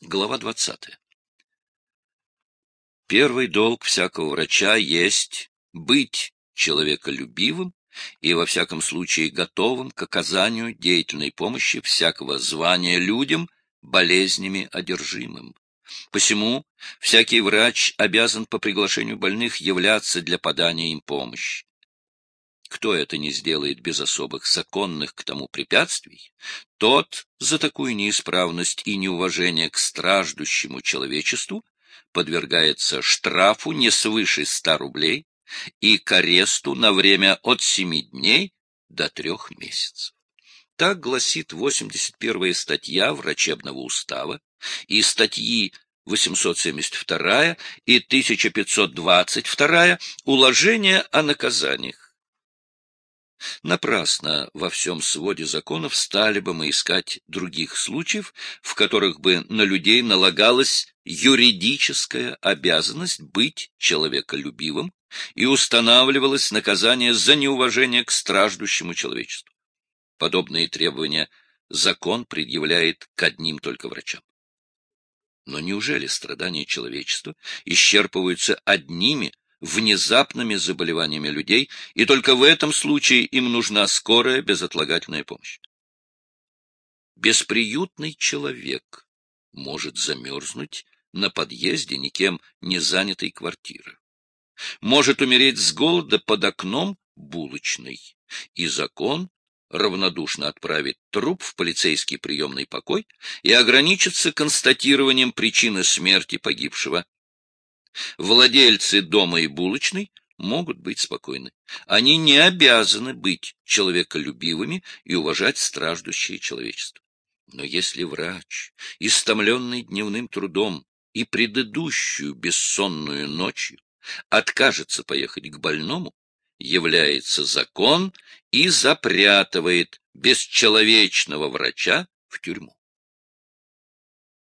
Глава 20. Первый долг всякого врача есть быть человеколюбивым и, во всяком случае, готовым к оказанию деятельной помощи всякого звания людям, болезнями одержимым. Посему всякий врач обязан по приглашению больных являться для подания им помощи. Кто это не сделает без особых законных к тому препятствий, тот за такую неисправность и неуважение к страждущему человечеству подвергается штрафу не свыше ста рублей и к аресту на время от семи дней до трех месяцев. Так гласит 81 статья врачебного устава и статьи 872 и 1522 уложения о наказаниях. Напрасно во всем своде законов стали бы мы искать других случаев, в которых бы на людей налагалась юридическая обязанность быть человеколюбивым и устанавливалось наказание за неуважение к страждущему человечеству. Подобные требования закон предъявляет к одним только врачам. Но неужели страдания человечества исчерпываются одними внезапными заболеваниями людей, и только в этом случае им нужна скорая безотлагательная помощь. Бесприютный человек может замерзнуть на подъезде никем не занятой квартиры. Может умереть с голода под окном булочной, и закон равнодушно отправит труп в полицейский приемный покой и ограничится констатированием причины смерти погибшего Владельцы дома и булочной могут быть спокойны. Они не обязаны быть человеколюбивыми и уважать страждущее человечество. Но если врач, истомленный дневным трудом и предыдущую бессонную ночью, откажется поехать к больному, является закон и запрятывает бесчеловечного врача в тюрьму.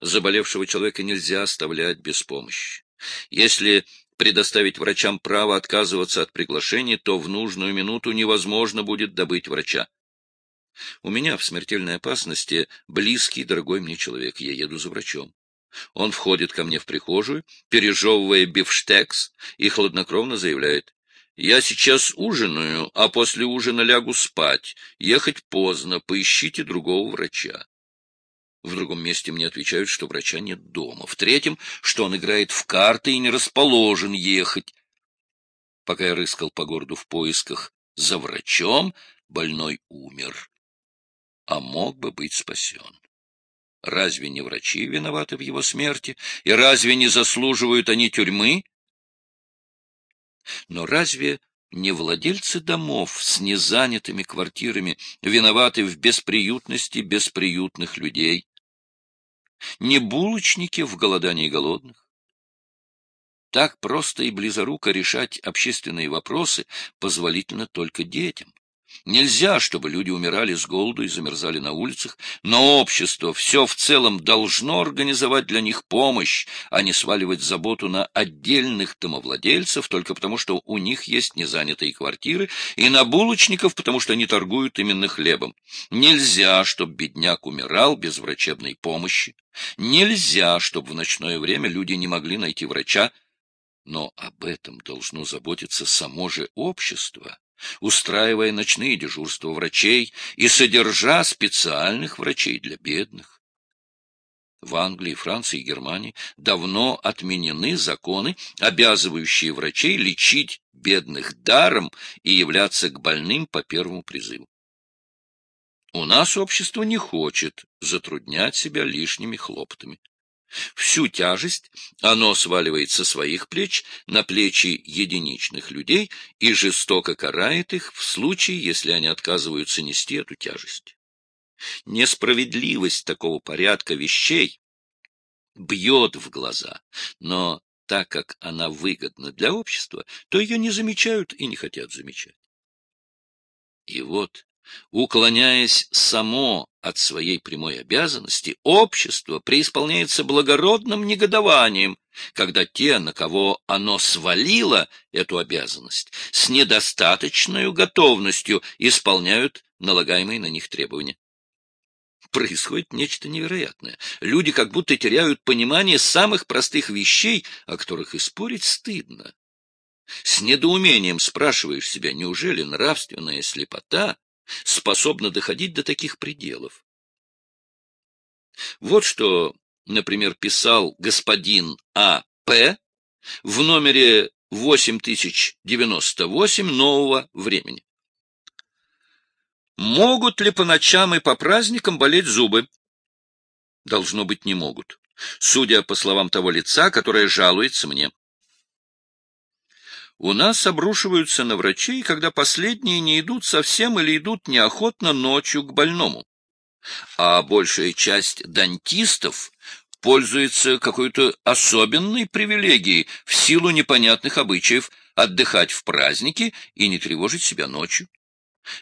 Заболевшего человека нельзя оставлять без помощи. Если предоставить врачам право отказываться от приглашения, то в нужную минуту невозможно будет добыть врача. У меня в смертельной опасности близкий, дорогой мне человек. Я еду за врачом. Он входит ко мне в прихожую, пережевывая бифштекс, и хладнокровно заявляет. «Я сейчас ужинаю, а после ужина лягу спать. Ехать поздно, поищите другого врача». В другом месте мне отвечают, что врача нет дома. В третьем, что он играет в карты и не расположен ехать. Пока я рыскал по городу в поисках за врачом, больной умер, а мог бы быть спасен. Разве не врачи виноваты в его смерти? И разве не заслуживают они тюрьмы? Но разве не владельцы домов с незанятыми квартирами виноваты в бесприютности бесприютных людей? Не булочники в голодании голодных. Так просто и близоруко решать общественные вопросы позволительно только детям. Нельзя, чтобы люди умирали с голоду и замерзали на улицах, но общество все в целом должно организовать для них помощь, а не сваливать заботу на отдельных домовладельцев только потому, что у них есть незанятые квартиры, и на булочников, потому что они торгуют именно хлебом. Нельзя, чтобы бедняк умирал без врачебной помощи. Нельзя, чтобы в ночное время люди не могли найти врача, но об этом должно заботиться само же общество устраивая ночные дежурства врачей и содержа специальных врачей для бедных. В Англии, Франции и Германии давно отменены законы, обязывающие врачей лечить бедных даром и являться к больным по первому призыву. У нас общество не хочет затруднять себя лишними хлопотами. Всю тяжесть оно сваливает со своих плеч на плечи единичных людей и жестоко карает их в случае, если они отказываются нести эту тяжесть. Несправедливость такого порядка вещей бьет в глаза, но так как она выгодна для общества, то ее не замечают и не хотят замечать. И вот Уклоняясь само от своей прямой обязанности, общество преисполняется благородным негодованием, когда те, на кого оно свалило эту обязанность, с недостаточной готовностью исполняют налагаемые на них требования. происходит нечто невероятное. Люди как будто теряют понимание самых простых вещей, о которых и спорить стыдно. С недоумением спрашиваешь себя, неужели нравственная слепота способна доходить до таких пределов? Вот что, например, писал господин А. П. в номере 8098 нового времени. Могут ли по ночам и по праздникам болеть зубы? Должно быть, не могут. Судя по словам того лица, которое жалуется мне. У нас обрушиваются на врачей, когда последние не идут совсем или идут неохотно ночью к больному. А большая часть дантистов пользуется какой-то особенной привилегией в силу непонятных обычаев отдыхать в праздники и не тревожить себя ночью.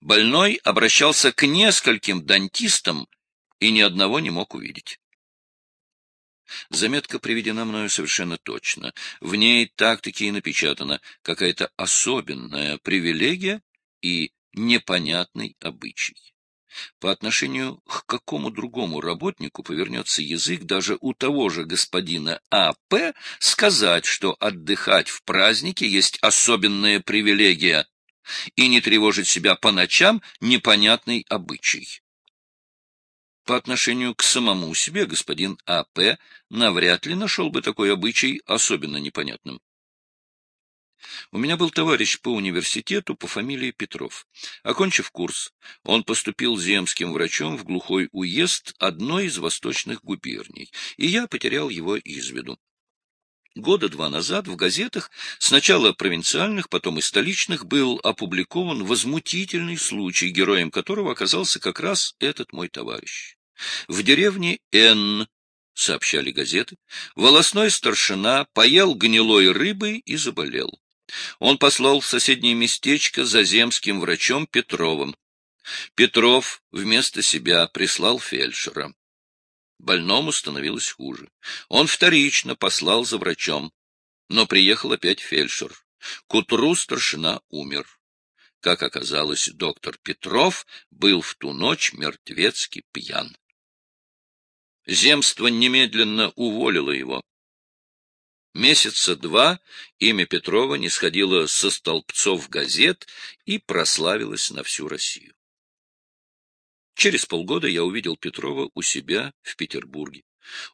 Больной обращался к нескольким дантистам и ни одного не мог увидеть. Заметка приведена мною совершенно точно. В ней так-таки и напечатано какая-то особенная привилегия и непонятный обычай. По отношению к какому другому работнику повернется язык даже у того же господина А.П. сказать, что отдыхать в празднике есть особенная привилегия и не тревожить себя по ночам непонятный обычай. По отношению к самому себе господин А.П. навряд ли нашел бы такой обычай особенно непонятным. У меня был товарищ по университету по фамилии Петров. Окончив курс, он поступил земским врачом в глухой уезд одной из восточных губерний, и я потерял его из виду. Года два назад в газетах, сначала провинциальных, потом и столичных, был опубликован возмутительный случай, героем которого оказался как раз этот мой товарищ. В деревне Н, сообщали газеты, волосной старшина поел гнилой рыбы и заболел. Он послал в соседнее местечко за земским врачом Петровым. Петров вместо себя прислал фельдшера. Больному становилось хуже. Он вторично послал за врачом, но приехал опять фельдшер. К утру старшина умер. Как оказалось, доктор Петров был в ту ночь мертвецки пьян. Земство немедленно уволило его. Месяца два имя Петрова не сходило со столбцов газет и прославилось на всю Россию. Через полгода я увидел Петрова у себя в Петербурге.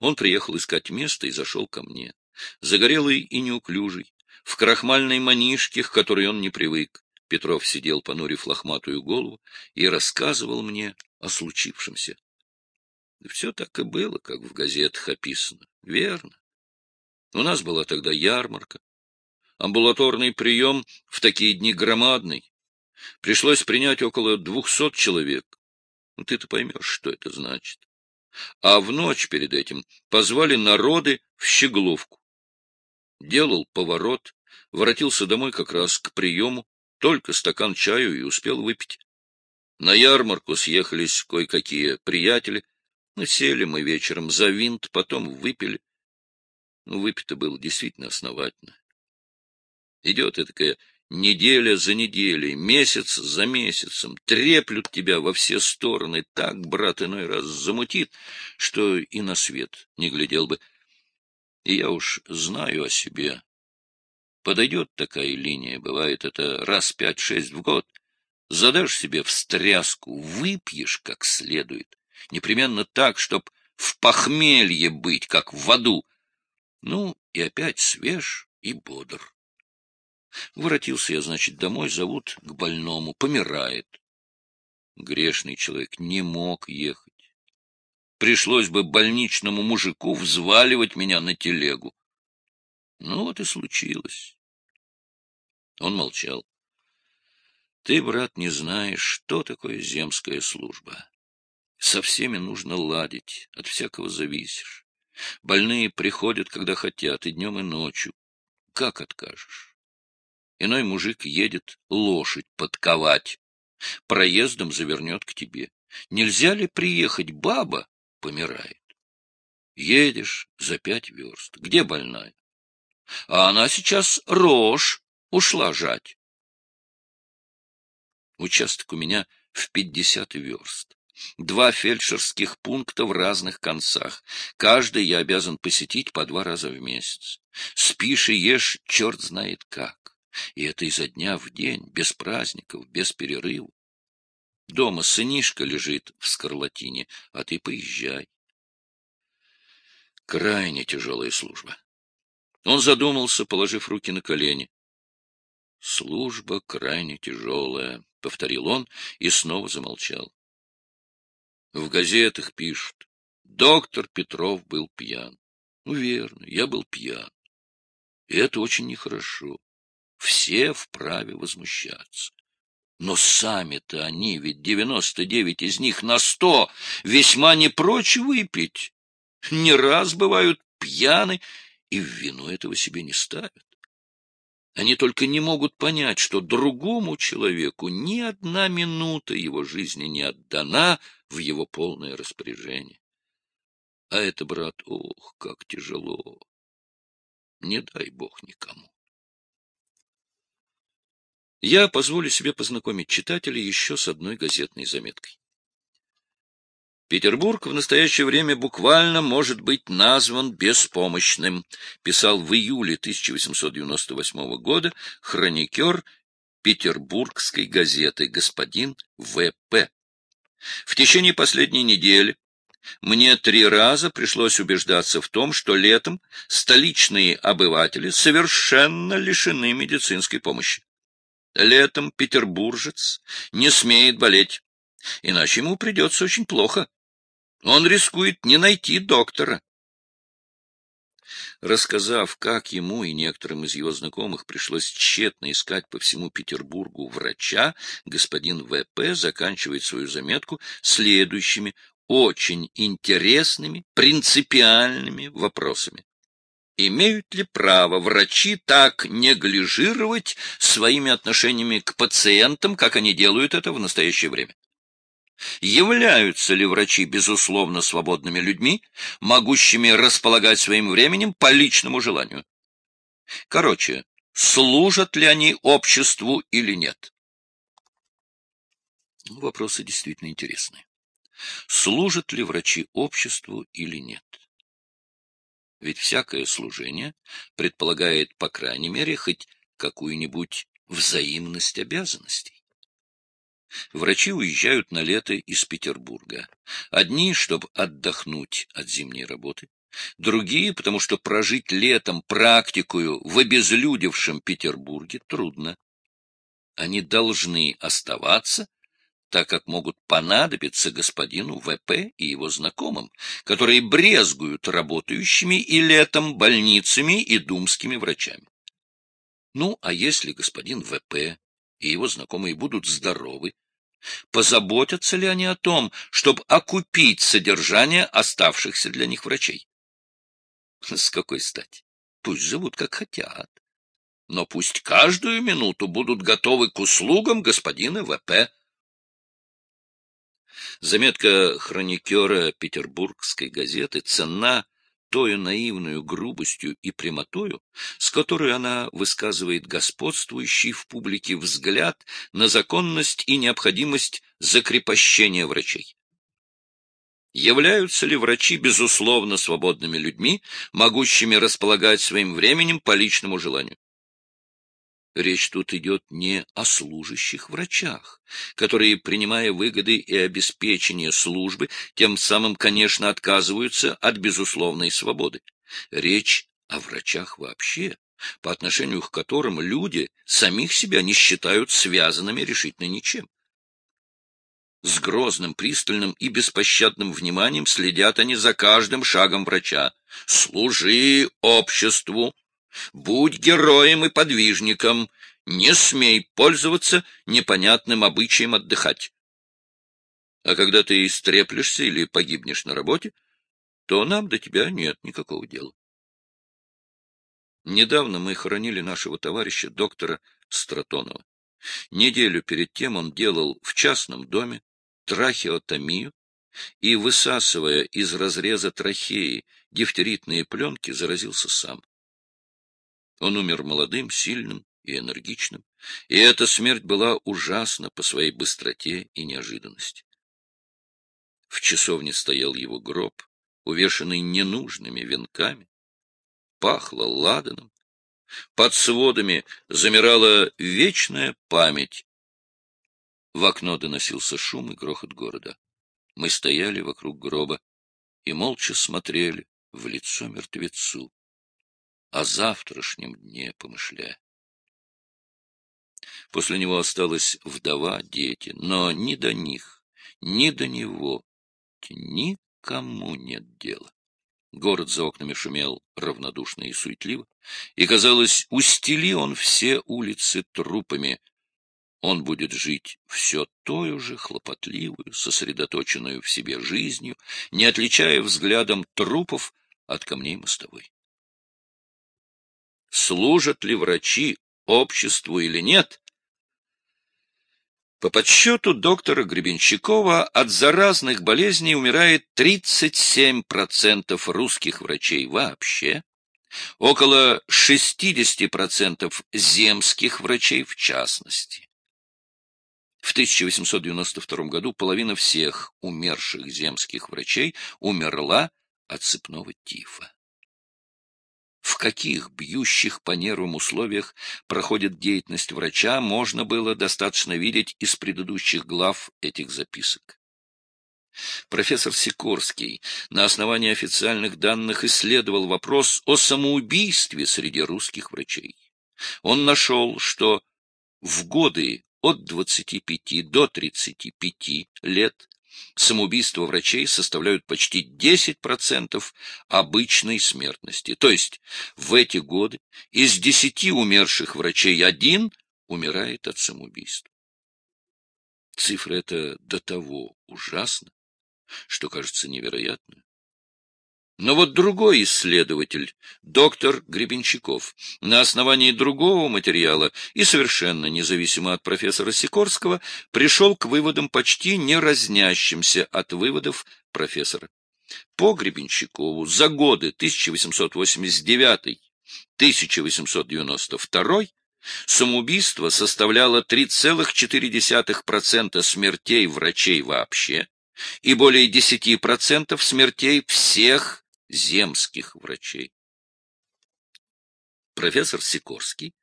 Он приехал искать место и зашел ко мне. Загорелый и неуклюжий, в крахмальной манишке, к которой он не привык. Петров сидел, понурив лохматую голову, и рассказывал мне о случившемся. Все так и было, как в газетах описано. Верно. У нас была тогда ярмарка. Амбулаторный прием в такие дни громадный. Пришлось принять около двухсот человек. Ну, ты-то поймешь, что это значит. А в ночь перед этим позвали народы в Щегловку. Делал поворот, воротился домой как раз к приему, только стакан чаю и успел выпить. На ярмарку съехались кое-какие приятели. Ну, сели мы вечером за винт, потом выпили. Ну, выпито было действительно основательно. Идет такая неделя за неделей, месяц за месяцем, треплют тебя во все стороны, так, брат, иной раз замутит, что и на свет не глядел бы. И я уж знаю о себе. Подойдет такая линия, бывает это раз пять-шесть в год. Задашь себе встряску, выпьешь как следует, непременно так, чтоб в похмелье быть, как в аду, ну, и опять свеж и бодр. Воротился я, значит, домой, зовут к больному, помирает. Грешный человек не мог ехать. Пришлось бы больничному мужику взваливать меня на телегу. Ну, вот и случилось. Он молчал. Ты, брат, не знаешь, что такое земская служба. Со всеми нужно ладить, от всякого зависишь. Больные приходят, когда хотят, и днем, и ночью. Как откажешь? Иной мужик едет лошадь подковать, проездом завернет к тебе. Нельзя ли приехать, баба помирает? Едешь за пять верст. Где больная? А она сейчас рожь ушла жать. Участок у меня в пятьдесят верст. Два фельдшерских пункта в разных концах. Каждый я обязан посетить по два раза в месяц. Спишь и ешь черт знает как. И это изо дня в день, без праздников, без перерывов. Дома сынишка лежит в скарлатине, а ты поезжай. Крайне тяжелая служба. Он задумался, положив руки на колени. «Служба крайне тяжелая», — повторил он и снова замолчал. В газетах пишут, доктор Петров был пьян. Ну, верно, я был пьян. И это очень нехорошо. Все вправе возмущаться. Но сами-то они, ведь девяносто девять из них на сто, весьма не прочь выпить. Не раз бывают пьяны и в вину этого себе не ставят. Они только не могут понять, что другому человеку ни одна минута его жизни не отдана в его полное распоряжение. А это, брат, ох, как тяжело. Не дай бог никому. Я позволю себе познакомить читателей еще с одной газетной заметкой. Петербург в настоящее время буквально может быть назван беспомощным, писал в июле 1898 года хроникер петербургской газеты господин В.П. В течение последней недели мне три раза пришлось убеждаться в том, что летом столичные обыватели совершенно лишены медицинской помощи. Летом петербуржец не смеет болеть, иначе ему придется очень плохо. Он рискует не найти доктора. Рассказав, как ему и некоторым из его знакомых пришлось тщетно искать по всему Петербургу врача, господин В.П. заканчивает свою заметку следующими очень интересными, принципиальными вопросами. Имеют ли право врачи так неглижировать своими отношениями к пациентам, как они делают это в настоящее время? Являются ли врачи, безусловно, свободными людьми, могущими располагать своим временем по личному желанию? Короче, служат ли они обществу или нет? Вопросы действительно интересные. Служат ли врачи обществу или нет? Ведь всякое служение предполагает, по крайней мере, хоть какую-нибудь взаимность обязанностей. Врачи уезжают на лето из Петербурга. Одни, чтобы отдохнуть от зимней работы, другие, потому что прожить летом практикую в обезлюдевшем Петербурге трудно. Они должны оставаться, так как могут понадобиться господину ВП и его знакомым, которые брезгуют работающими и летом больницами и думскими врачами. Ну, а если господин ВП и его знакомые будут здоровы, позаботятся ли они о том, чтобы окупить содержание оставшихся для них врачей? С какой стати? Пусть живут как хотят. Но пусть каждую минуту будут готовы к услугам господина ВП. Заметка хроникера петербургской газеты «Цена» тою наивную грубостью и прямотою, с которой она высказывает господствующий в публике взгляд на законность и необходимость закрепощения врачей. Являются ли врачи, безусловно, свободными людьми, могущими располагать своим временем по личному желанию? Речь тут идет не о служащих врачах, которые, принимая выгоды и обеспечение службы, тем самым, конечно, отказываются от безусловной свободы. Речь о врачах вообще, по отношению к которым люди самих себя не считают связанными решительно ничем. С грозным, пристальным и беспощадным вниманием следят они за каждым шагом врача. «Служи обществу!» Будь героем и подвижником, не смей пользоваться непонятным обычаем отдыхать. А когда ты истреплешься или погибнешь на работе, то нам до тебя нет никакого дела. Недавно мы хоронили нашего товарища доктора Стратонова. Неделю перед тем он делал в частном доме трахеотомию и, высасывая из разреза трахеи дифтеритные пленки, заразился сам. Он умер молодым, сильным и энергичным, и эта смерть была ужасна по своей быстроте и неожиданности. В часовне стоял его гроб, увешанный ненужными венками. Пахло ладаном. Под сводами замирала вечная память. В окно доносился шум и грохот города. Мы стояли вокруг гроба и молча смотрели в лицо мертвецу, о завтрашнем дне помышляя. После него осталась вдова, дети, но ни до них, ни до него никому нет дела. Город за окнами шумел равнодушно и суетливо, и, казалось, устели он все улицы трупами. Он будет жить все той же хлопотливую, сосредоточенную в себе жизнью, не отличая взглядом трупов от камней мостовой. Служат ли врачи обществу или нет, по подсчету доктора Гребенщикова от заразных болезней умирает 37% русских врачей вообще, около 60% земских врачей в частности. В 1892 году половина всех умерших земских врачей умерла от цепного тифа в каких бьющих по нервам условиях проходит деятельность врача, можно было достаточно видеть из предыдущих глав этих записок. Профессор Сикорский на основании официальных данных исследовал вопрос о самоубийстве среди русских врачей. Он нашел, что в годы от 25 до 35 лет самоубийства врачей составляют почти 10% обычной смертности. То есть в эти годы из 10 умерших врачей один умирает от самоубийства. Цифра эта до того ужасна, что кажется невероятной. Но вот другой исследователь, доктор Гребенщиков, на основании другого материала и совершенно независимо от профессора Сикорского, пришел к выводам почти не разнящимся от выводов профессора. По Гребенщикову за годы 1889-1892 самоубийство составляло 3,4% смертей врачей вообще и более 10% смертей всех земских врачей. Профессор Сикорский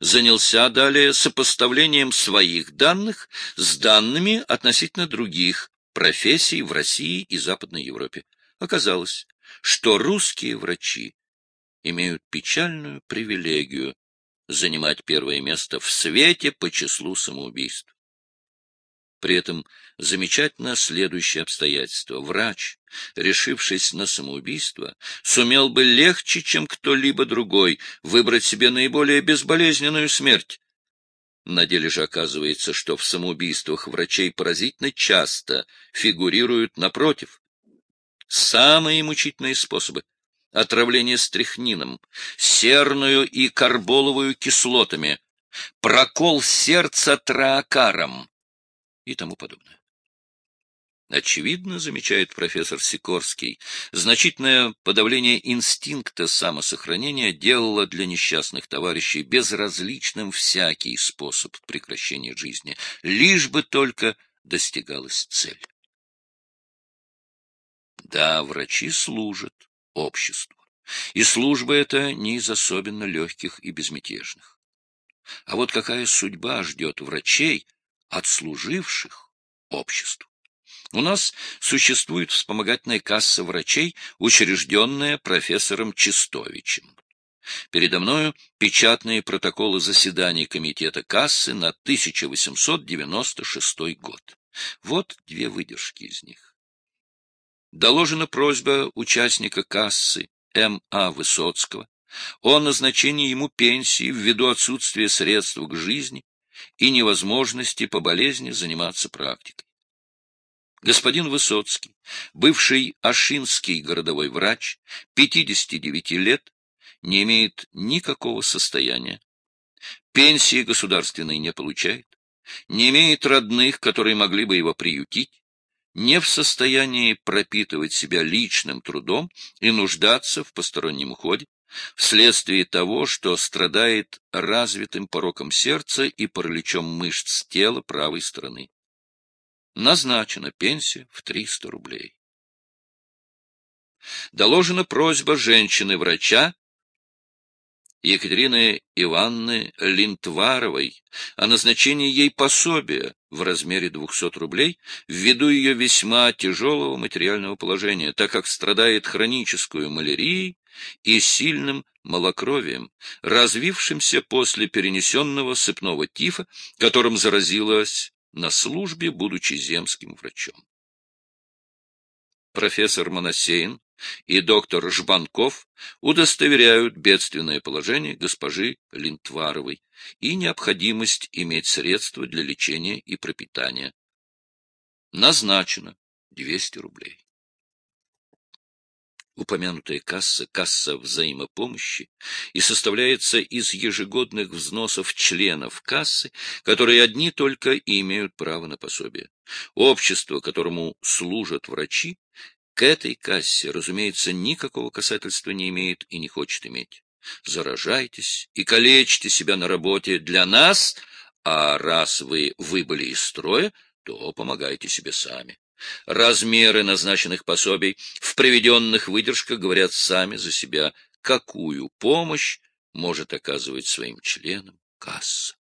занялся далее сопоставлением своих данных с данными относительно других профессий в России и Западной Европе. Оказалось, что русские врачи имеют печальную привилегию занимать первое место в свете по числу самоубийств. При этом замечательно следующее обстоятельство. Врач, решившись на самоубийство, сумел бы легче, чем кто-либо другой, выбрать себе наиболее безболезненную смерть. На деле же оказывается, что в самоубийствах врачей поразительно часто фигурируют напротив. Самые мучительные способы — отравление стрихнином, серную и карболовую кислотами, прокол сердца троакаром, и тому подобное. Очевидно, замечает профессор Сикорский, значительное подавление инстинкта самосохранения делало для несчастных товарищей безразличным всякий способ прекращения жизни, лишь бы только достигалась цель. Да, врачи служат обществу, и служба эта не из особенно легких и безмятежных. А вот какая судьба ждет врачей, отслуживших обществу. У нас существует вспомогательная касса врачей, учрежденная профессором Чистовичем. Передо мною печатные протоколы заседаний комитета кассы на 1896 год. Вот две выдержки из них. Доложена просьба участника кассы М.А. Высоцкого о назначении ему пенсии ввиду отсутствия средств к жизни и невозможности по болезни заниматься практикой. Господин Высоцкий, бывший ашинский городовой врач, 59 лет, не имеет никакого состояния, пенсии государственной не получает, не имеет родных, которые могли бы его приютить, не в состоянии пропитывать себя личным трудом и нуждаться в постороннем уходе, вследствие того, что страдает развитым пороком сердца и параличом мышц тела правой стороны. Назначена пенсия в 300 рублей. Доложена просьба женщины-врача Екатерины Ивановны Линтваровой о назначении ей пособия в размере 200 рублей ввиду ее весьма тяжелого материального положения, так как страдает хроническую малярией и сильным малокровием, развившимся после перенесенного сыпного тифа, которым заразилась на службе, будучи земским врачом. Профессор Моносеин и доктор Жбанков удостоверяют бедственное положение госпожи Линтваровой и необходимость иметь средства для лечения и пропитания. Назначено 200 рублей. Упомянутая касса – касса взаимопомощи и составляется из ежегодных взносов членов кассы, которые одни только и имеют право на пособие. Общество, которому служат врачи, к этой кассе, разумеется, никакого касательства не имеет и не хочет иметь. Заражайтесь и калечьте себя на работе для нас, а раз вы выбыли из строя, то помогайте себе сами. Размеры назначенных пособий в приведенных выдержках говорят сами за себя, какую помощь может оказывать своим членам касса.